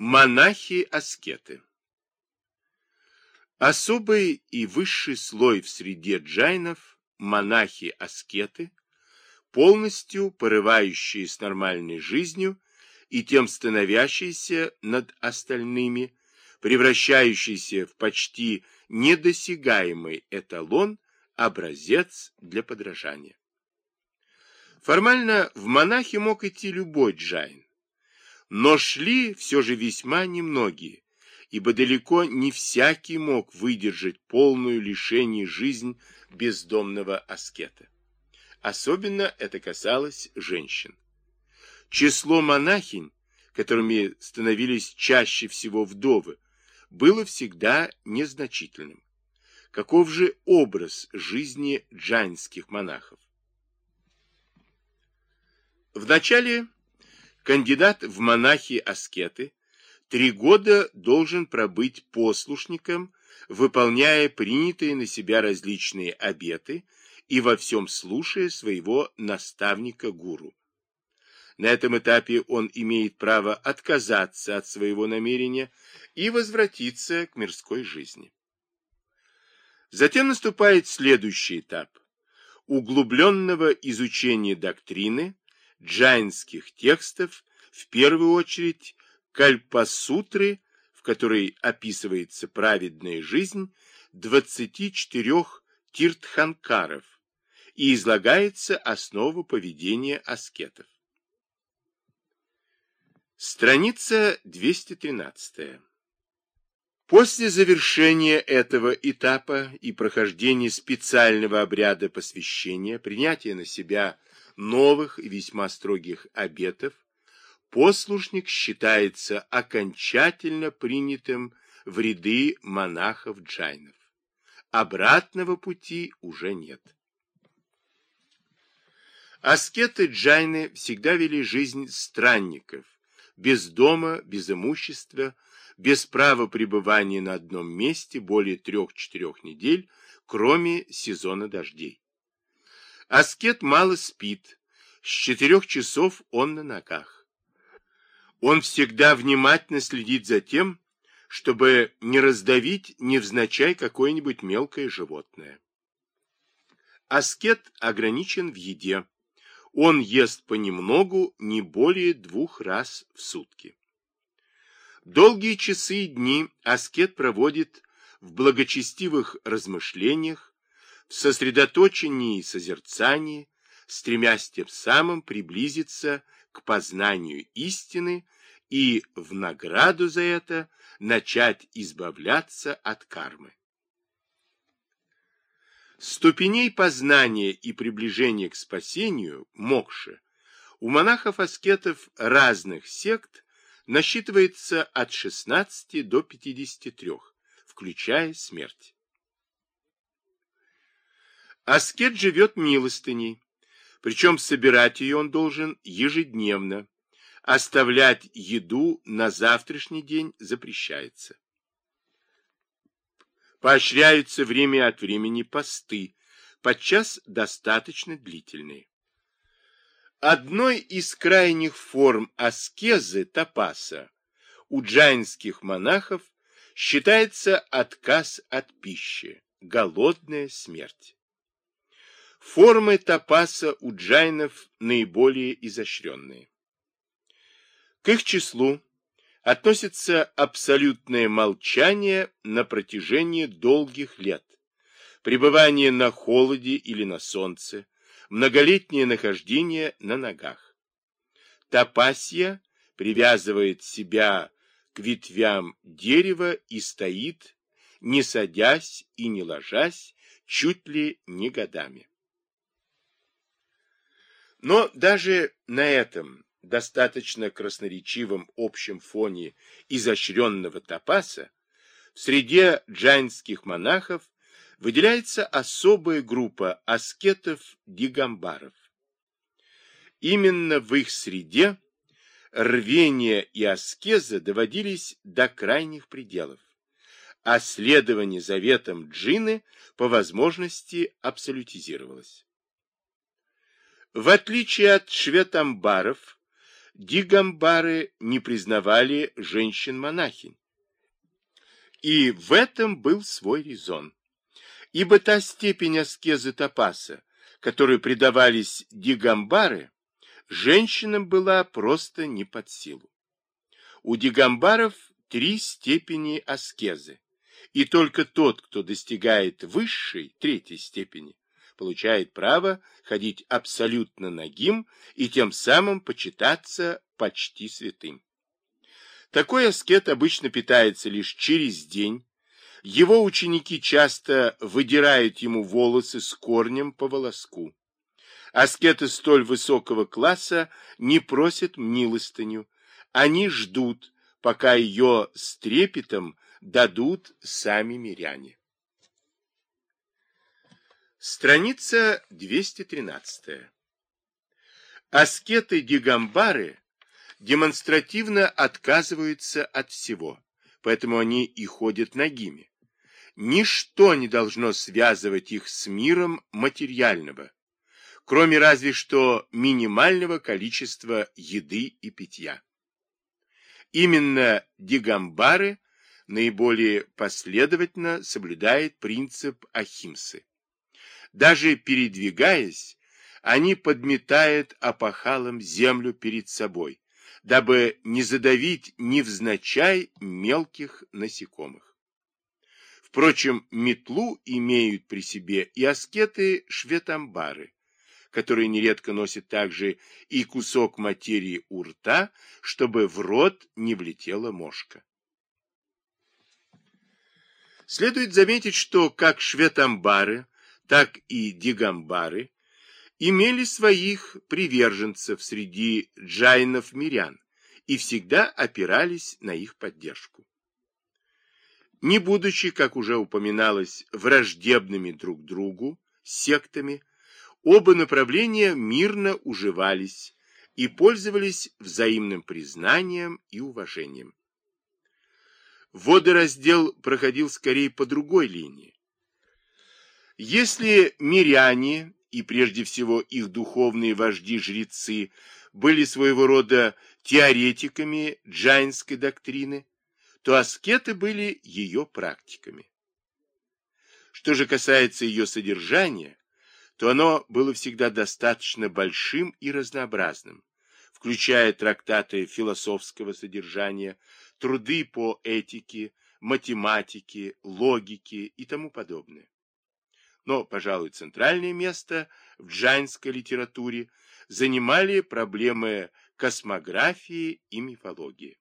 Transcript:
Монахи-аскеты Особый и высший слой в среде джайнов, монахи-аскеты, полностью порывающие с нормальной жизнью и тем становящиеся над остальными, превращающиеся в почти недосягаемый эталон, образец для подражания. Формально в монахи мог идти любой джайн, но шли все же весьма немногие, ибо далеко не всякий мог выдержать полную лишение жизнь бездомного аскета. Особенно это касалось женщин. Число монахинь, которыми становились чаще всего вдовы, было всегда незначительным. Каков же образ жизни джайнских монахов? Вначале кандидат в монахи-аскеты три года должен пробыть послушником, выполняя принятые на себя различные обеты и во всем слушая своего наставника-гуру. На этом этапе он имеет право отказаться от своего намерения и возвратиться к мирской жизни. Затем наступает следующий этап – углубленного изучения доктрины, джайнских текстов, в первую очередь Кальпасутры, в которой описывается праведная жизнь 24 тиртханкаров и излагается основа поведения аскетов. Страница 213. После завершения этого этапа и прохождения специального обряда посвящения, принятия на себя новых весьма строгих обетов, послушник считается окончательно принятым в ряды монахов-джайнов. Обратного пути уже нет. Аскеты-джайны всегда вели жизнь странников, без дома, без имущества, без права пребывания на одном месте более трех-четырех недель, кроме сезона дождей. Аскет мало спит, с четырех часов он на ногах. Он всегда внимательно следит за тем, чтобы не раздавить невзначай какое-нибудь мелкое животное. Аскет ограничен в еде. Он ест понемногу не более двух раз в сутки. Долгие часы и дни аскет проводит в благочестивых размышлениях, в сосредоточении и созерцании, стремясь тем самым приблизиться к познанию истины и в награду за это начать избавляться от кармы. Ступеней познания и приближения к спасению, мокши, у монахов-аскетов разных сект насчитывается от 16 до 53, включая смерть. Аскет живет милостыней, причем собирать ее он должен ежедневно. Оставлять еду на завтрашний день запрещается. Поощряются время от времени посты, подчас достаточно длительные. Одной из крайних форм аскезы тапаса у джайнских монахов считается отказ от пищи, голодная смерть. Формы тапаса у джайнов наиболее изощренные. К их числу относится абсолютное молчание на протяжении долгих лет, пребывание на холоде или на солнце, многолетнее нахождение на ногах. Тапасия привязывает себя к ветвям дерева и стоит, не садясь и не ложась, чуть ли не годами. Но даже на этом достаточно красноречивом общем фоне изощренного тапаса в среде джайнских монахов выделяется особая группа аскетов-дигамбаров. Именно в их среде рвение и аскеза доводились до крайних пределов, а следование заветам джины по возможности абсолютизировалось. В отличие от шветамбаров, Дигамбары не признавали женщин-монахинь. И в этом был свой резон. Ибо та степень аскезы Топаса, которой предавались дигамбары, женщинам была просто не под силу. У дигамбаров три степени аскезы, и только тот, кто достигает высшей, третьей степени, получает право ходить абсолютно нагим и тем самым почитаться почти святым. Такой аскет обычно питается лишь через день. Его ученики часто выдирают ему волосы с корнем по волоску. Аскеты столь высокого класса не просят милостыню. Они ждут, пока ее с трепетом дадут сами миряне. Страница 213. Аскеты Дигамбары демонстративно отказываются от всего, поэтому они и ходят нагими. Ничто не должно связывать их с миром материального, кроме разве что минимального количества еды и питья. Именно дигамбары наиболее последовательно соблюдает принцип ахимсы. Даже передвигаясь, они подметают опахалом землю перед собой, дабы не задавить невзначай мелких насекомых. Впрочем, метлу имеют при себе и аскеты-шветамбары, которые нередко носят также и кусок материи у рта, чтобы в рот не влетела мошка. Следует заметить, что как шветамбары, так и дигамбары имели своих приверженцев среди джайнов-мирян и всегда опирались на их поддержку. Не будучи, как уже упоминалось, враждебными друг другу, сектами, оба направления мирно уживались и пользовались взаимным признанием и уважением. Водораздел проходил скорее по другой линии. Если миряне и прежде всего их духовные вожди-жрецы были своего рода теоретиками джайнской доктрины, то аскеты были ее практиками. Что же касается ее содержания, то оно было всегда достаточно большим и разнообразным, включая трактаты философского содержания, труды по этике, математике, логике и тому подобное но, пожалуй, центральное место в джайнской литературе занимали проблемы космографии и мифологии.